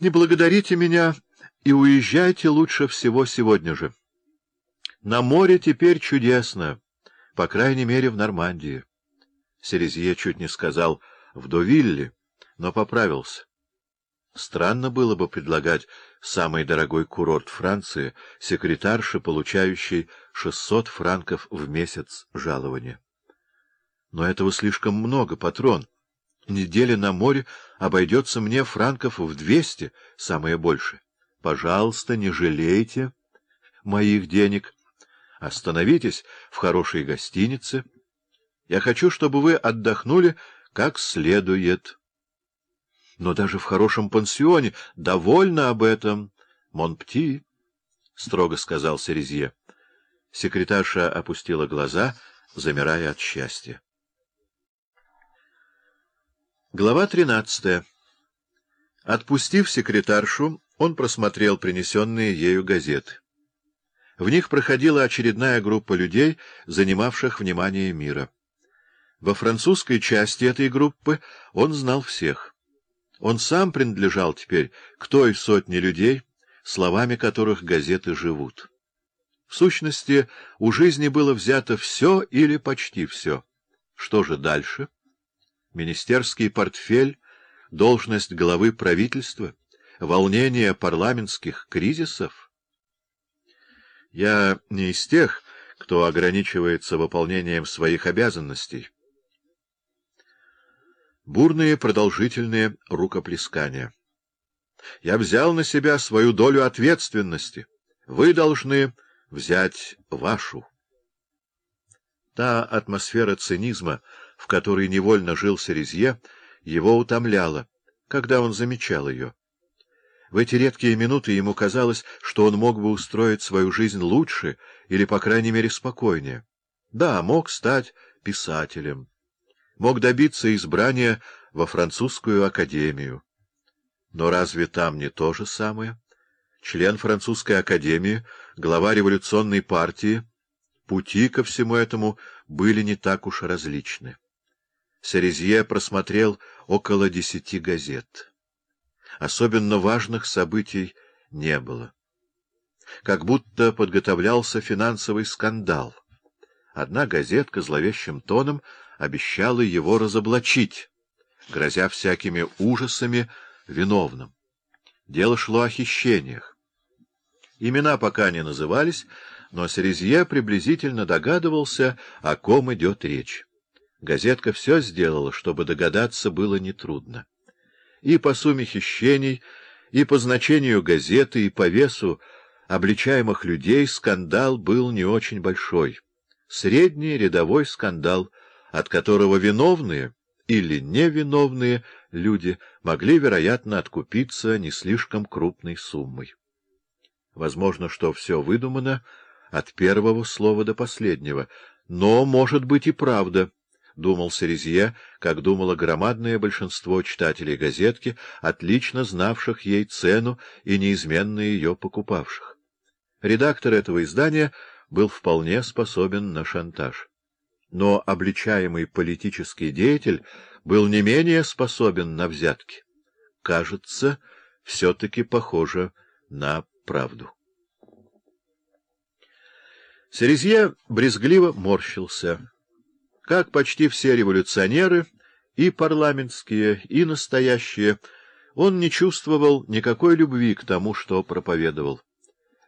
Не благодарите меня и уезжайте лучше всего сегодня же. На море теперь чудесно, по крайней мере, в Нормандии. Серезье чуть не сказал «в Довилле», но поправился. Странно было бы предлагать самый дорогой курорт Франции секретарше, получающей 600 франков в месяц жалования. Но этого слишком много, патрон. Неделя на море обойдется мне франков в двести, самое больше. Пожалуйста, не жалейте моих денег. Остановитесь в хорошей гостинице. Я хочу, чтобы вы отдохнули как следует. Но даже в хорошем пансионе довольно об этом. Монпти, — строго сказал Серезье. Секретарша опустила глаза, замирая от счастья. Глава тринадцатая. Отпустив секретаршу, он просмотрел принесенные ею газеты. В них проходила очередная группа людей, занимавших внимание мира. Во французской части этой группы он знал всех. Он сам принадлежал теперь к той сотне людей, словами которых газеты живут. В сущности, у жизни было взято все или почти все. Что же дальше? Министерский портфель, должность главы правительства, волнение парламентских кризисов? Я не из тех, кто ограничивается выполнением своих обязанностей. Бурные продолжительные рукоплескания. Я взял на себя свою долю ответственности. Вы должны взять вашу. Та атмосфера цинизма, в которой невольно жил Серезье, его утомляла, когда он замечал ее. В эти редкие минуты ему казалось, что он мог бы устроить свою жизнь лучше или, по крайней мере, спокойнее. Да, мог стать писателем, мог добиться избрания во французскую академию. Но разве там не то же самое? Член французской академии, глава революционной партии, пути ко всему этому были не так уж различны. Серезье просмотрел около десяти газет. Особенно важных событий не было. Как будто подготовлялся финансовый скандал. Одна газетка зловещим тоном обещала его разоблачить, грозя всякими ужасами виновным. Дело шло о хищениях. Имена пока не назывались, но Серезье приблизительно догадывался, о ком идет речь. Газетка все сделала, чтобы догадаться было нетрудно. И по сумме хищений, и по значению газеты, и по весу обличаемых людей скандал был не очень большой. Средний рядовой скандал, от которого виновные или невиновные люди могли, вероятно, откупиться не слишком крупной суммой. Возможно, что все выдумано от первого слова до последнего, но, может быть, и правда —— думал Серезье, как думало громадное большинство читателей газетки, отлично знавших ей цену и неизменно ее покупавших. Редактор этого издания был вполне способен на шантаж. Но обличаемый политический деятель был не менее способен на взятки. Кажется, все-таки похоже на правду. Серезье брезгливо морщился. Как почти все революционеры, и парламентские, и настоящие, он не чувствовал никакой любви к тому, что проповедовал.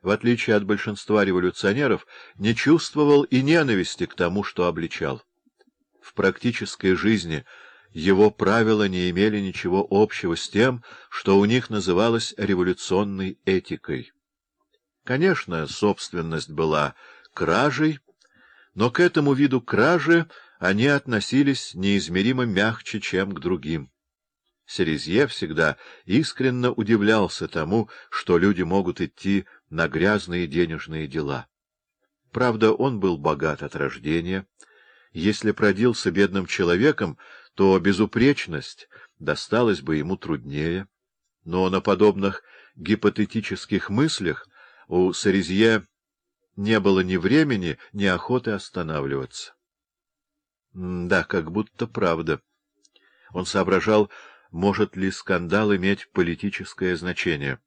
В отличие от большинства революционеров, не чувствовал и ненависти к тому, что обличал. В практической жизни его правила не имели ничего общего с тем, что у них называлось революционной этикой. Конечно, собственность была кражей, но к этому виду кражи они относились неизмеримо мягче, чем к другим. Серезье всегда искренне удивлялся тому, что люди могут идти на грязные денежные дела. Правда, он был богат от рождения. Если продился бедным человеком, то безупречность досталась бы ему труднее. Но на подобных гипотетических мыслях у Сарезье не было ни времени, ни охоты останавливаться. Да, как будто правда. Он соображал, может ли скандал иметь политическое значение.